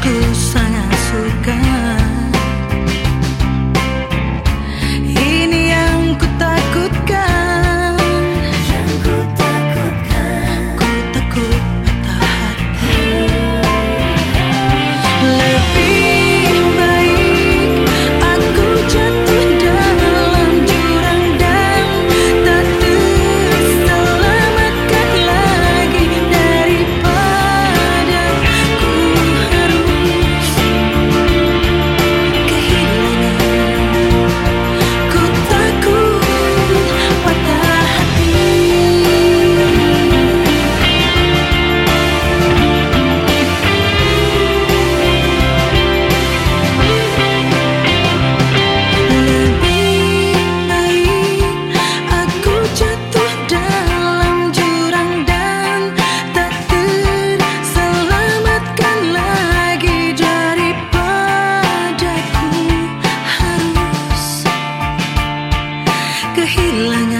cruzar azúcar. feeling